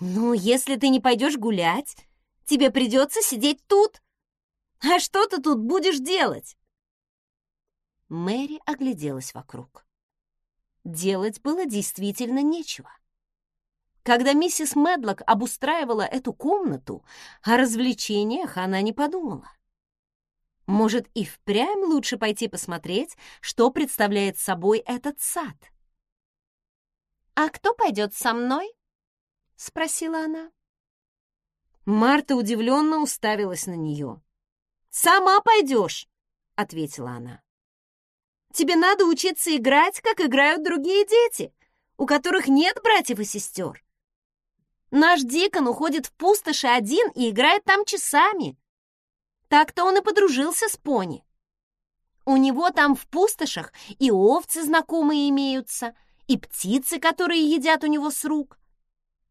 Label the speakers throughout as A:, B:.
A: «Ну, если ты не пойдешь гулять, тебе придется сидеть тут. А что ты тут будешь делать?» Мэри огляделась вокруг. Делать было действительно нечего. Когда миссис Медлок обустраивала эту комнату, о развлечениях она не подумала. Может, и впрямь лучше пойти посмотреть, что представляет собой этот сад. «А кто пойдет со мной?» — спросила она. Марта удивленно уставилась на нее. «Сама пойдешь!» — ответила она. «Тебе надо учиться играть, как играют другие дети, у которых нет братьев и сестер. Наш Дикон уходит в пустоши один и играет там часами. Так-то он и подружился с пони. У него там в пустошах и овцы знакомые имеются, и птицы, которые едят у него с рук.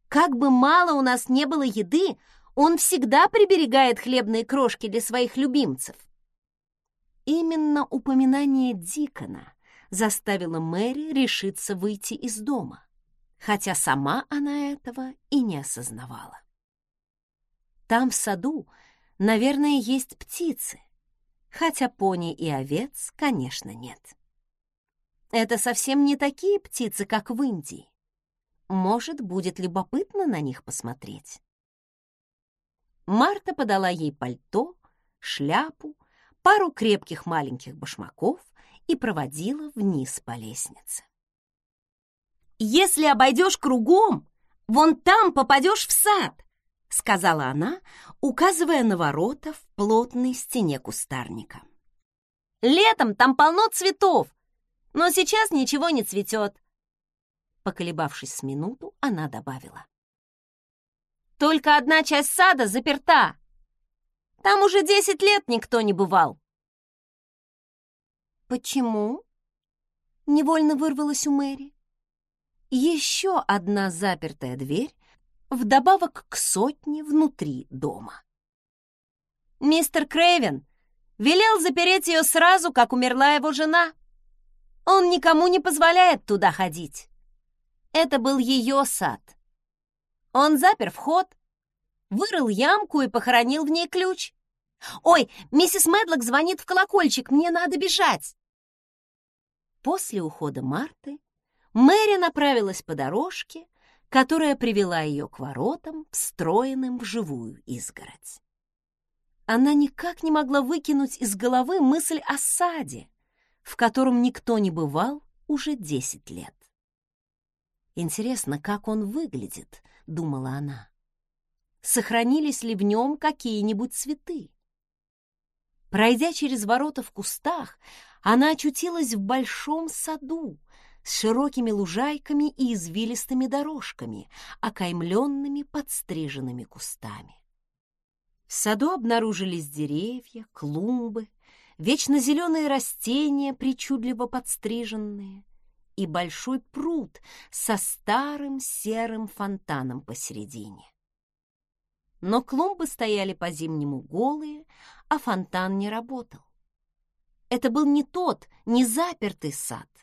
A: Как бы мало у нас не было еды, он всегда приберегает хлебные крошки для своих любимцев. Именно упоминание Дикона заставило Мэри решиться выйти из дома хотя сама она этого и не осознавала. Там в саду, наверное, есть птицы, хотя пони и овец, конечно, нет. Это совсем не такие птицы, как в Индии. Может, будет любопытно на них посмотреть. Марта подала ей пальто, шляпу, пару крепких маленьких башмаков и проводила вниз по лестнице. «Если обойдешь кругом, вон там попадешь в сад», — сказала она, указывая на ворота в плотной стене кустарника. «Летом там полно цветов, но сейчас ничего не цветет». Поколебавшись с минуту, она добавила. «Только одна часть сада заперта. Там уже десять лет никто не бывал». «Почему?» — невольно вырвалась у Мэри еще одна запертая дверь вдобавок к сотне внутри дома. Мистер Крейвен велел запереть ее сразу, как умерла его жена. Он никому не позволяет туда ходить. Это был ее сад. Он запер вход, вырыл ямку и похоронил в ней ключ. «Ой, миссис Медлок звонит в колокольчик, мне надо бежать!» После ухода Марты Мэри направилась по дорожке, которая привела ее к воротам, встроенным в живую изгородь. Она никак не могла выкинуть из головы мысль о саде, в котором никто не бывал уже десять лет. «Интересно, как он выглядит», — думала она. «Сохранились ли в нем какие-нибудь цветы?» Пройдя через ворота в кустах, она очутилась в большом саду, с широкими лужайками и извилистыми дорожками, окаймленными подстриженными кустами. В саду обнаружились деревья, клумбы, вечно зеленые растения, причудливо подстриженные, и большой пруд со старым серым фонтаном посередине. Но клумбы стояли по-зимнему голые, а фонтан не работал. Это был не тот, не запертый сад —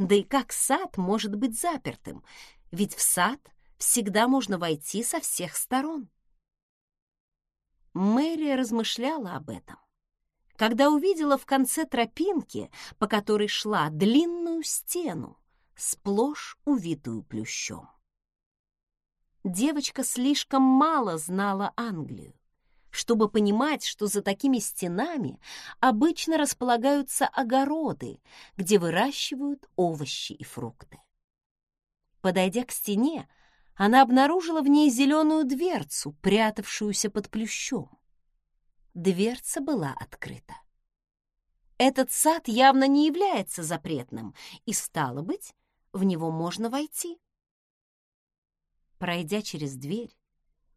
A: да и как сад может быть запертым? Ведь в сад всегда можно войти со всех сторон. Мэри размышляла об этом, когда увидела в конце тропинки, по которой шла длинную стену, сплошь увитую плющом. Девочка слишком мало знала Англию чтобы понимать, что за такими стенами обычно располагаются огороды, где выращивают овощи и фрукты. Подойдя к стене, она обнаружила в ней зеленую дверцу, прятавшуюся под плющом. Дверца была открыта. Этот сад явно не является запретным, и, стало быть, в него можно войти. Пройдя через дверь,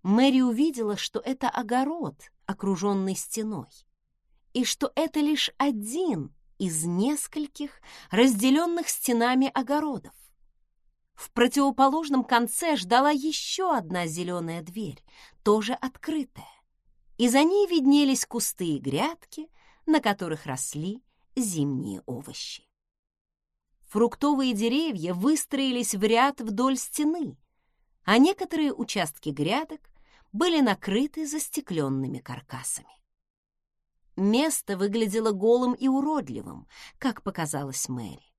A: Мэри увидела, что это огород, окруженный стеной, и что это лишь один из нескольких разделенных стенами огородов. В противоположном конце ждала еще одна зеленая дверь, тоже открытая, и за ней виднелись кусты и грядки, на которых росли зимние овощи. Фруктовые деревья выстроились в ряд вдоль стены, а некоторые участки грядок были накрыты застекленными каркасами. Место выглядело голым и уродливым, как показалось Мэри.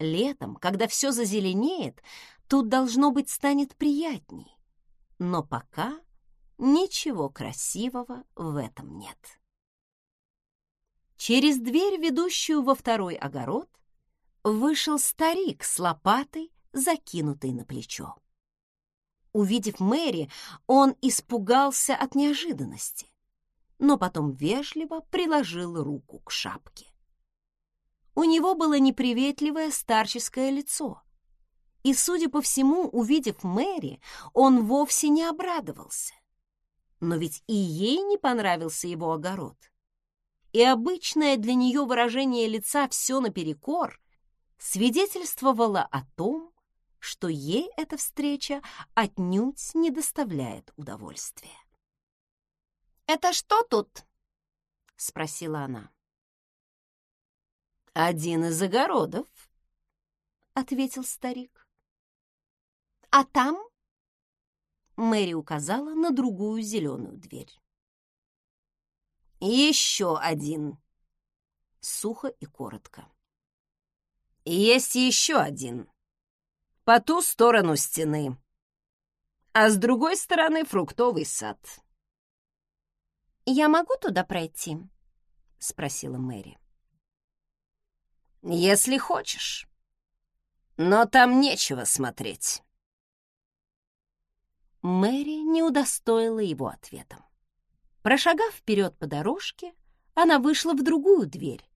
A: Летом, когда все зазеленеет, тут, должно быть, станет приятней. Но пока ничего красивого в этом нет. Через дверь, ведущую во второй огород, вышел старик с лопатой, закинутой на плечо. Увидев Мэри, он испугался от неожиданности, но потом вежливо приложил руку к шапке. У него было неприветливое старческое лицо, и, судя по всему, увидев Мэри, он вовсе не обрадовался. Но ведь и ей не понравился его огород. И обычное для нее выражение лица «все наперекор» свидетельствовало о том, что ей эта встреча отнюдь не доставляет удовольствия. «Это что тут?» — спросила она. «Один из огородов», — ответил старик. «А там?» Мэри указала на другую зеленую дверь. «Еще один», — сухо и коротко. «Есть еще один», по ту сторону стены, а с другой стороны фруктовый сад.
B: «Я могу туда пройти?» — спросила Мэри.
A: «Если хочешь. Но там нечего смотреть». Мэри не удостоила его ответом. Прошагав вперед по дорожке, она вышла в другую дверь,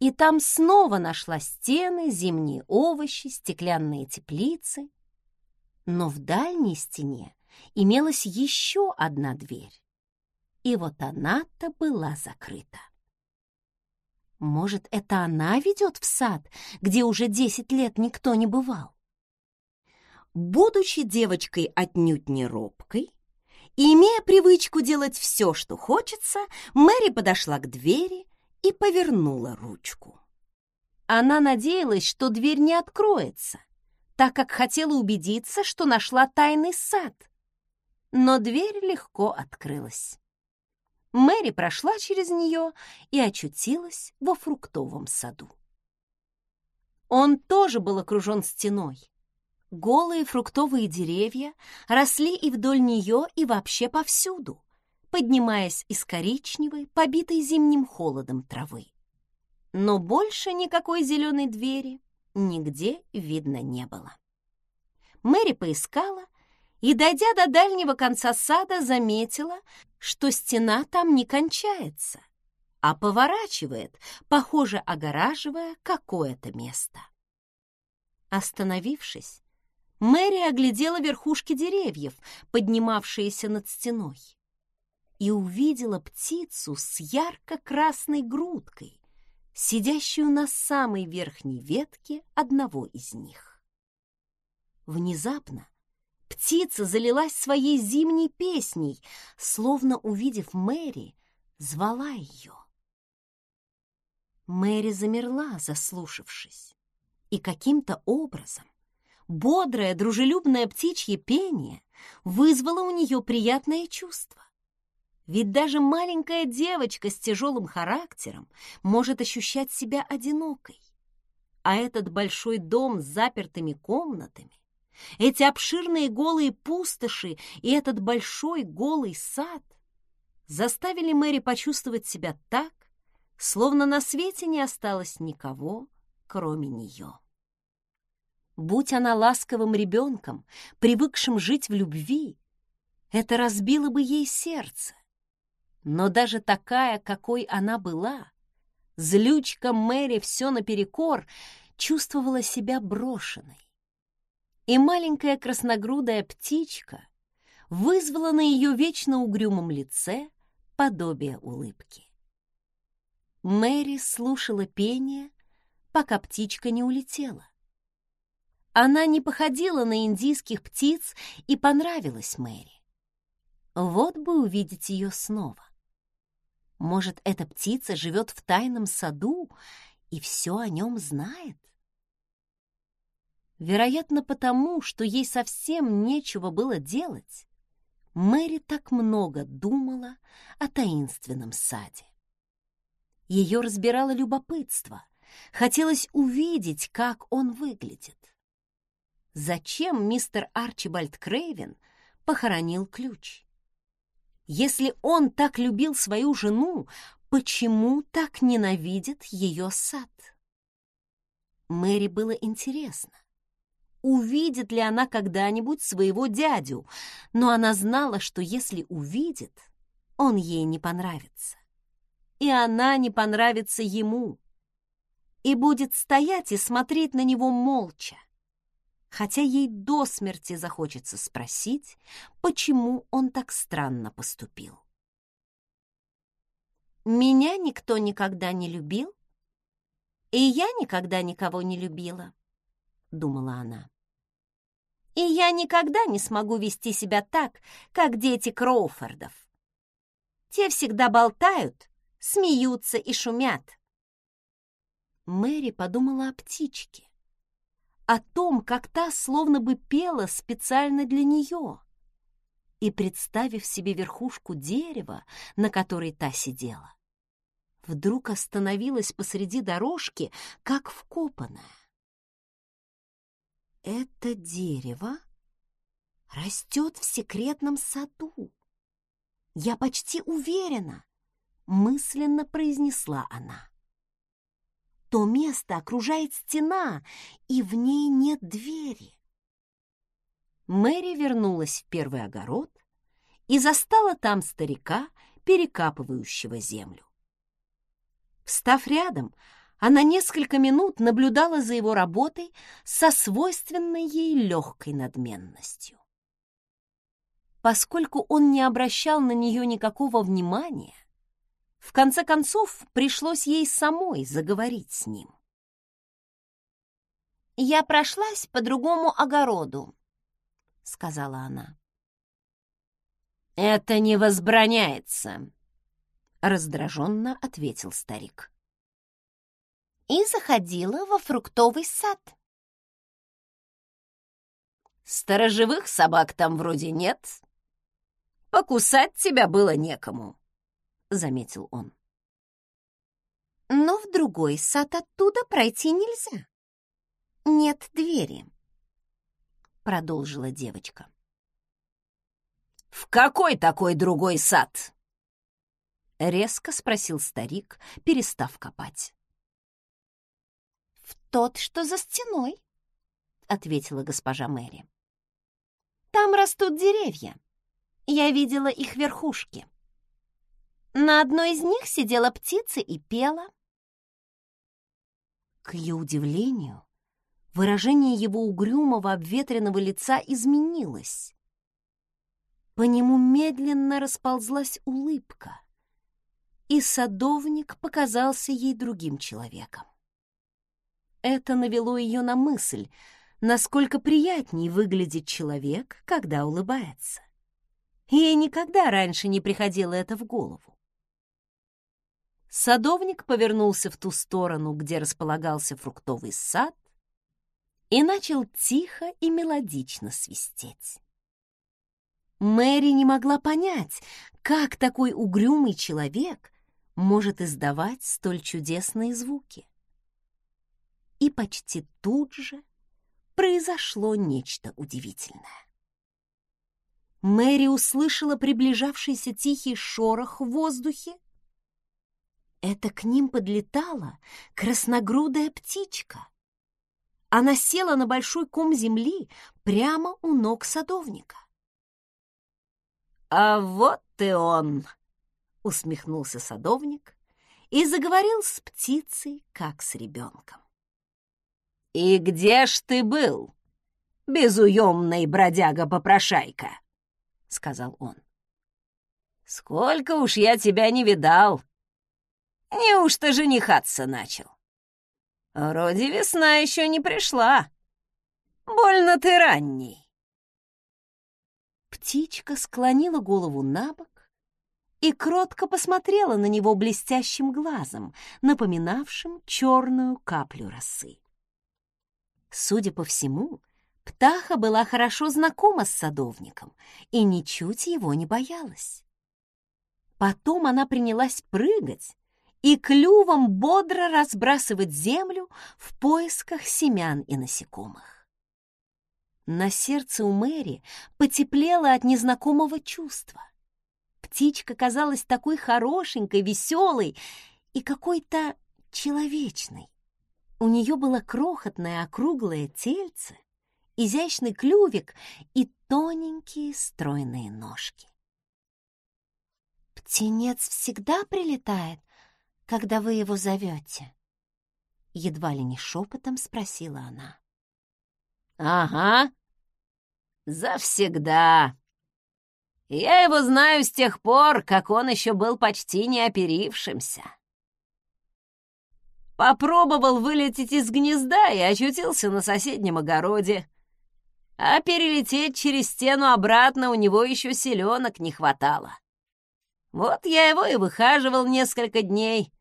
A: и там снова нашла стены, зимние овощи, стеклянные теплицы. Но в дальней стене имелась еще одна дверь. И вот она-то была закрыта. Может, это она ведет в сад, где уже десять лет никто не бывал? Будучи девочкой отнюдь не робкой, и имея привычку делать все, что хочется, Мэри подошла к двери и повернула ручку. Она надеялась, что дверь не откроется, так как хотела убедиться, что нашла тайный сад. Но дверь легко открылась. Мэри прошла через нее и очутилась во фруктовом саду. Он тоже был окружен стеной. Голые фруктовые деревья росли и вдоль нее, и вообще повсюду поднимаясь из коричневой, побитой зимним холодом травы. Но больше никакой зеленой двери нигде видно не было. Мэри поискала и, дойдя до дальнего конца сада, заметила, что стена там не кончается, а поворачивает, похоже, огораживая какое-то место. Остановившись, Мэри оглядела верхушки деревьев, поднимавшиеся над стеной и увидела птицу с ярко-красной грудкой, сидящую на самой верхней ветке одного из них. Внезапно птица залилась своей зимней песней, словно, увидев Мэри, звала ее. Мэри замерла, заслушавшись, и каким-то образом бодрое, дружелюбное птичье пение вызвало у нее приятное чувство. Ведь даже маленькая девочка с тяжелым характером может ощущать себя одинокой. А этот большой дом с запертыми комнатами, эти обширные голые пустоши и этот большой голый сад заставили Мэри почувствовать себя так, словно на свете не осталось никого, кроме нее. Будь она ласковым ребенком, привыкшим жить в любви, это разбило бы ей сердце, но даже такая, какой она была, злючка Мэри все наперекор, чувствовала себя брошенной. И маленькая красногрудая птичка вызвала на ее вечно угрюмом лице подобие улыбки. Мэри слушала пение, пока птичка не улетела. Она не походила на индийских птиц и понравилась Мэри. Вот бы увидеть ее снова. Может, эта птица живет в тайном саду и все о нем знает? Вероятно, потому, что ей совсем нечего было делать, Мэри так много думала о таинственном саде. Ее разбирало любопытство, хотелось увидеть, как он выглядит. Зачем мистер Арчибальд Крейвен похоронил ключ? Если он так любил свою жену, почему так ненавидит ее сад? Мэри было интересно, увидит ли она когда-нибудь своего дядю, но она знала, что если увидит, он ей не понравится. И она не понравится ему. И будет стоять и смотреть на него молча, хотя ей до смерти захочется спросить, почему он так странно поступил. «Меня никто никогда не любил, и я никогда никого не любила», — думала она. «И я никогда не смогу вести себя так, как дети Кроуфордов. Те всегда болтают, смеются и шумят». Мэри подумала о птичке о том, как та словно бы пела специально для нее. И, представив себе верхушку дерева, на которой та сидела, вдруг остановилась посреди дорожки, как вкопанная. Это дерево растет в секретном саду. Я почти уверена, мысленно произнесла она. То место окружает стена, и в ней нет двери. Мэри вернулась в первый огород и застала там старика, перекапывающего землю. Встав рядом, она несколько минут наблюдала за его работой со свойственной ей легкой надменностью. Поскольку он не обращал на нее никакого внимания, в конце концов, пришлось ей самой заговорить с ним. «Я прошлась по другому огороду», — сказала она. «Это не возбраняется», — раздраженно ответил старик. «И заходила во фруктовый сад». «Сторожевых собак там вроде нет. Покусать тебя было некому». — заметил он. «Но в другой сад оттуда пройти нельзя. Нет двери», — продолжила девочка. «В какой такой другой сад?» — резко спросил старик, перестав копать. «В тот, что за стеной», — ответила госпожа Мэри. «Там растут деревья. Я видела их верхушки». На одной из них сидела птица и пела. К ее удивлению, выражение его угрюмого обветренного лица изменилось. По нему медленно расползлась улыбка, и садовник показался ей другим человеком. Это навело ее на мысль, насколько приятней выглядит человек, когда улыбается. Ей никогда раньше не приходило это в голову. Садовник повернулся в ту сторону, где располагался фруктовый сад, и начал тихо и мелодично свистеть. Мэри не могла понять, как такой угрюмый человек может издавать столь чудесные звуки. И почти тут же произошло нечто удивительное. Мэри услышала приближавшийся тихий шорох в воздухе это к ним подлетала красногрудая птичка. Она села на большой ком земли прямо у ног садовника. «А вот и он!» — усмехнулся садовник и заговорил с птицей, как с ребенком. «И где ж ты был, безуемный бродяга-попрошайка?» — сказал он. «Сколько уж я тебя не видал!» Неужто женихаться начал? Вроде весна еще не пришла. Больно ты ранний. Птичка склонила голову на бок и кротко посмотрела на него блестящим глазом, напоминавшим черную каплю росы. Судя по всему, Птаха была хорошо знакома с садовником и ничуть его не боялась. Потом она принялась прыгать и клювом бодро разбрасывать землю в поисках семян и насекомых. На сердце у Мэри потеплело от незнакомого чувства. Птичка казалась такой хорошенькой, веселой и какой-то человечной. У нее было крохотное округлое тельце, изящный клювик и тоненькие стройные ножки. «Птенец всегда прилетает, когда вы его зовете?» Едва ли не шепотом спросила она.
B: «Ага, завсегда. Я его знаю с тех пор, как он еще был почти не оперившимся. Попробовал вылететь из гнезда и очутился на соседнем огороде. А перелететь через стену обратно у него еще селенок не хватало. Вот я его и выхаживал несколько дней.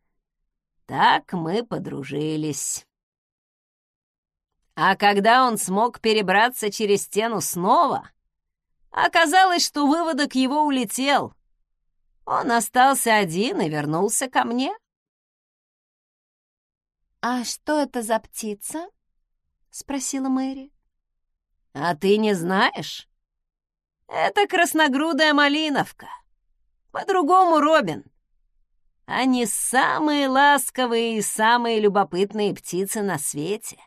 B: Так мы подружились. А когда он смог перебраться через стену снова, оказалось, что выводок его улетел. Он остался один и вернулся ко мне.
A: «А что это за птица?» — спросила Мэри.
B: «А ты не знаешь? Это красногрудая малиновка. По-другому Робин. Они самые ласковые и самые любопытные птицы на свете.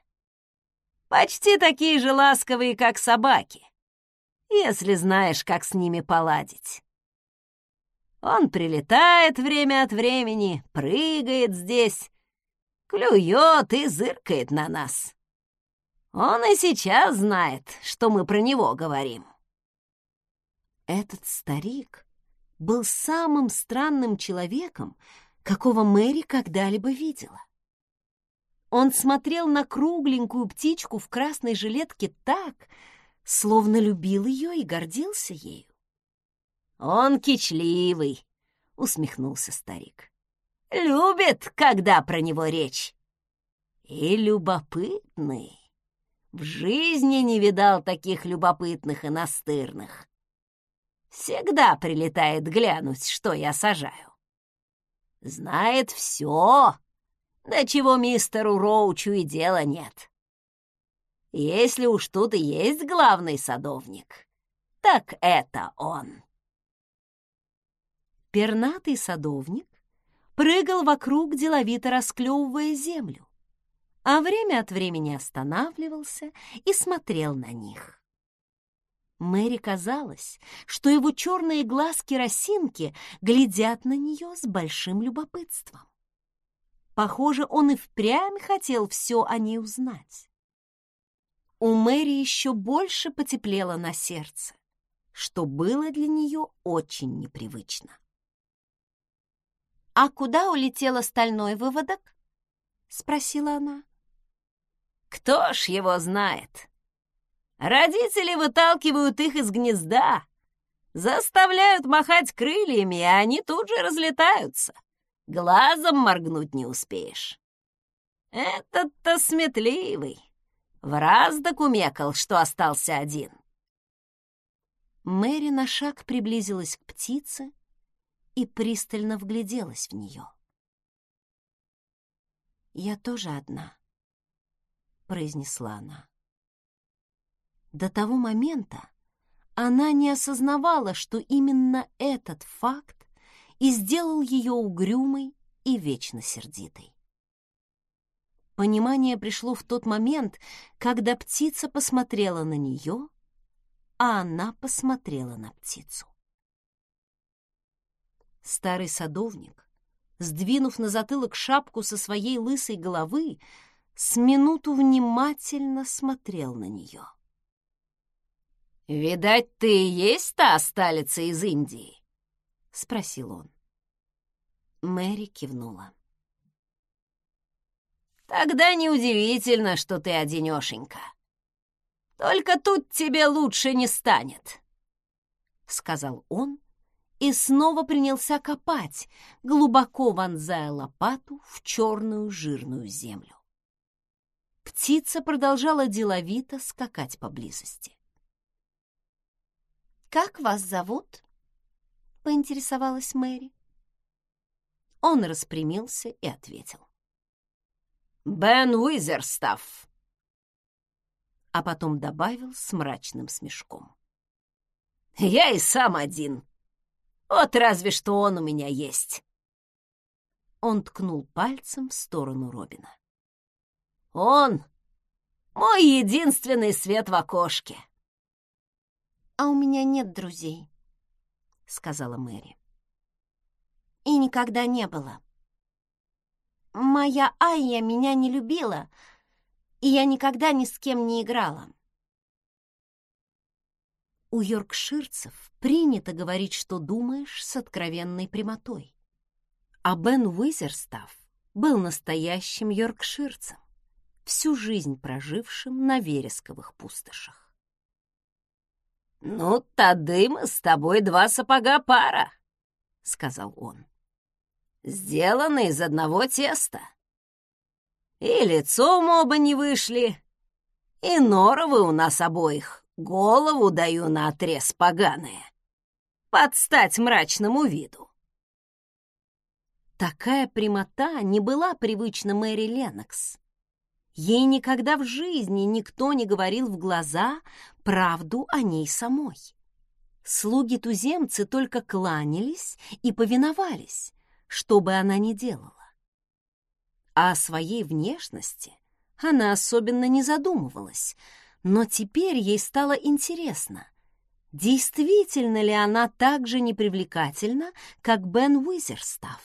B: Почти такие же ласковые, как собаки, если знаешь, как с ними поладить. Он прилетает время от времени, прыгает здесь, клюет и зыркает на нас. Он и сейчас знает, что мы про него говорим.
A: Этот старик был самым странным человеком, какого Мэри когда-либо видела. Он смотрел на кругленькую птичку в красной жилетке так, словно любил ее и гордился ею.
B: «Он кичливый», — усмехнулся старик. Любит, когда про него речь. И любопытный. В жизни не видал таких любопытных и настырных. Всегда прилетает глянуть, что я сажаю. Знает все, до чего мистеру Роучу и дела нет. Если уж тут и есть главный садовник, так это он.
A: Пернатый садовник прыгал вокруг, деловито расклевывая землю, а время от времени останавливался и смотрел на них. Мэри казалось, что его черные глазки-росинки глядят на нее с большим любопытством. Похоже, он и впрямь хотел все о ней узнать. У Мэри еще больше потеплело на сердце, что было для нее очень непривычно. «А куда улетел остальной выводок?» — спросила она.
B: «Кто ж его знает? Родители выталкивают их из гнезда, заставляют махать крыльями, и они тут же разлетаются. Глазом моргнуть не успеешь. Этот-то сметливый, в раз докумекал, что остался один».
A: Мэри на шаг приблизилась к птице, и пристально вгляделась в нее. «Я тоже одна», — произнесла она. До того момента она не осознавала, что именно этот факт и сделал ее угрюмой и вечно сердитой. Понимание пришло в тот момент, когда птица посмотрела на нее, а она посмотрела на птицу. Старый садовник, сдвинув на затылок шапку со своей лысой головы, с минуту внимательно смотрел на нее.
B: «Видать, ты и есть та сталица из Индии?» — спросил он.
A: Мэри кивнула.
B: «Тогда неудивительно, что ты одинешенька. Только тут тебе лучше не станет», — сказал он, и снова принялся копать, глубоко вонзая лопату в черную жирную землю.
A: птица продолжала деловито скакать поблизости. «Как вас зовут?» — поинтересовалась Мэри. Он распрямился и ответил.
B: «Бен Уизерстафф!»
A: А потом добавил с мрачным смешком.
B: «Я и сам один. Вот разве что он у меня есть».
A: Он ткнул пальцем в сторону Робина.
B: «Он мой единственный свет в окошке».
A: «А у меня нет друзей», — сказала Мэри. «И никогда не было. Моя Айя меня не любила, и я никогда ни с кем не играла. У йоркширцев принято говорить, что думаешь с откровенной прямотой. А Бен Уизерстафф был настоящим йоркширцем, всю жизнь прожившим на вересковых пустошах.
B: «Ну, тады мы с тобой два сапога пара», — сказал он. «Сделаны из одного теста. И лицом оба не вышли, и норовы у нас обоих голову даю на отрез поганые, подстать мрачному виду.
A: Такая прямота не была привычна Мэри Ленокс. Ей никогда в жизни никто не говорил в глаза правду о ней самой. Слуги-туземцы только кланялись и повиновались, что бы она ни делала. А о своей внешности она особенно не задумывалась — но теперь ей стало интересно, действительно ли она так же непривлекательна, как Бен Уизерстафф?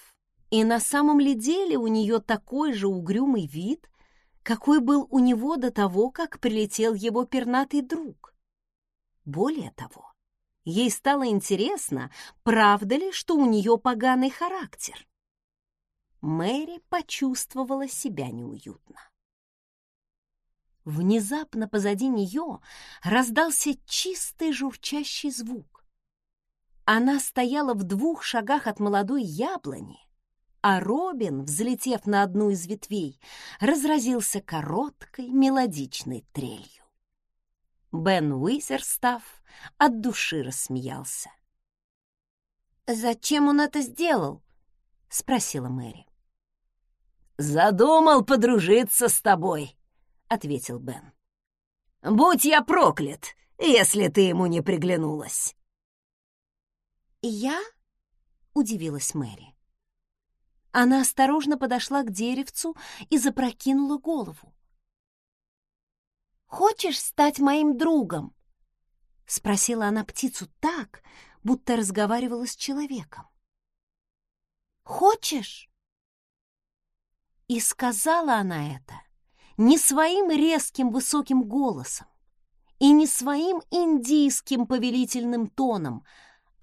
A: И на самом ли деле у нее такой же угрюмый вид, какой был у него до того, как прилетел его пернатый друг? Более того, ей стало интересно, правда ли, что у нее поганый характер. Мэри почувствовала себя неуютно. Внезапно позади нее раздался чистый журчащий звук. Она стояла в двух шагах от молодой яблони, а Робин, взлетев на одну из ветвей, разразился короткой мелодичной трелью. Бен Уизерстафф от души рассмеялся. «Зачем он это сделал?» — спросила Мэри.
B: «Задумал подружиться с тобой», ответил Бен. «Будь я проклят, если ты ему не приглянулась!»
A: «Я?» — удивилась Мэри. Она осторожно подошла к деревцу и запрокинула голову. «Хочешь стать моим другом?» — спросила она птицу так, будто разговаривала с человеком. «Хочешь?» И сказала она это не своим резким высоким голосом и не своим индийским повелительным тоном,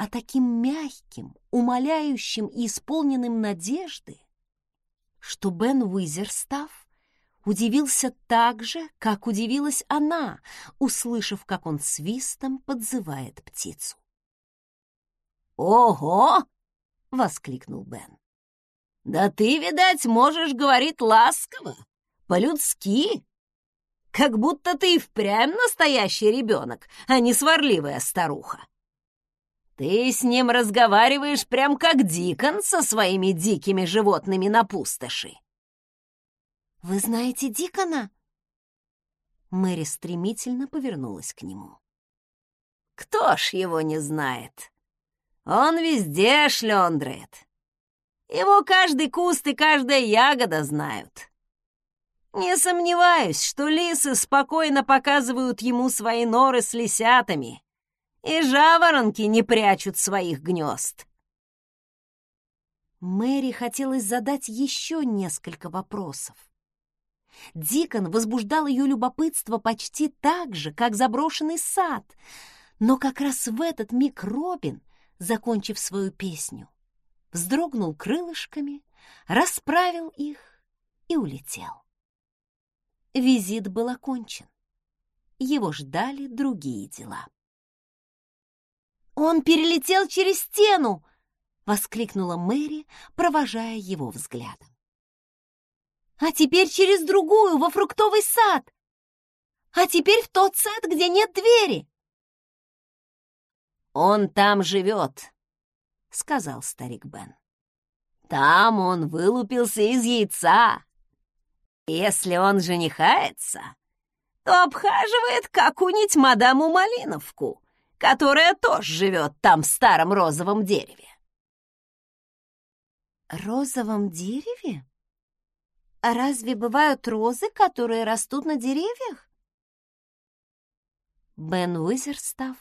A: а таким мягким, умоляющим и исполненным надежды, что Бен Уизерстав удивился так же, как удивилась она, услышав, как он свистом подзывает птицу.
B: «Ого!» — воскликнул Бен. «Да ты, видать, можешь говорить ласково по-людски. Как будто ты и впрямь настоящий ребенок, а не сварливая старуха. Ты с ним разговариваешь прям как Дикон со своими дикими животными на пустоши.
A: «Вы знаете Дикона?» Мэри стремительно повернулась к нему.
B: «Кто ж его не знает? Он везде шлёндрает. Его каждый куст и каждая ягода знают. Не сомневаюсь, что лисы спокойно показывают ему свои норы с лисятами, и жаворонки не прячут своих гнезд.
A: Мэри хотелось задать еще несколько вопросов. Дикон возбуждал ее любопытство почти так же, как заброшенный сад, но как раз в этот миг Робин, закончив свою песню, вздрогнул крылышками, расправил их и улетел. Визит был окончен. Его ждали другие дела. «Он перелетел через стену!» — воскликнула Мэри, провожая его взглядом. А теперь через другую, во фруктовый сад. А теперь в тот сад, где нет двери.
B: «Он там живет», — сказал старик Бен. «Там он вылупился из яйца. Если он женихается, то обхаживает какую-нибудь мадаму Малиновку, которая тоже живет там в старом розовом дереве.
A: Розовом дереве? А разве бывают розы, которые растут на деревьях? Бен Уизерстав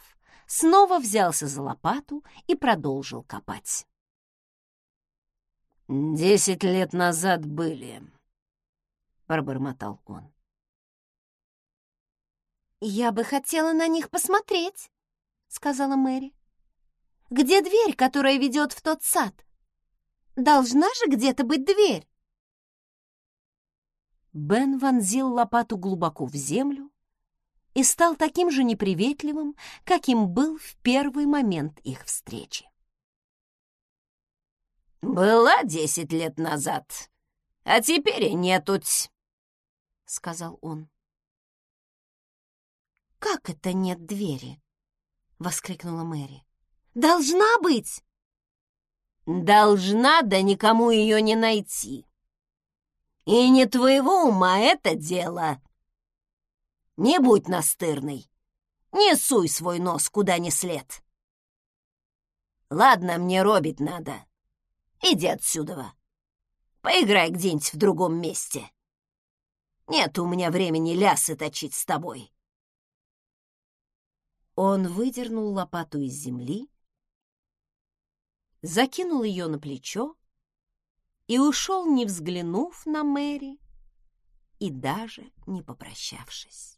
A: снова взялся за лопату и продолжил копать.
B: «Десять лет назад были», — пробормотал он.
A: «Я бы хотела на них посмотреть», — сказала Мэри. «Где дверь, которая ведет в тот сад? Должна же где-то быть дверь». Бен вонзил лопату глубоко в землю и стал таким же неприветливым, каким был в первый момент их встречи.
B: «Была десять лет назад, а теперь и нетуть», — сказал он.
A: «Как это нет двери?» — воскликнула Мэри. «Должна быть!»
B: «Должна, да никому ее не найти. И не твоего ума это дело. Не будь настырный, не суй свой нос куда ни след. Ладно, мне робить надо. Иди отсюда. Поиграй где-нибудь в другом месте. Нет у меня времени лясы точить с тобой». Он выдернул лопату из земли, закинул ее на плечо и ушел, не взглянув на Мэри и даже не попрощавшись.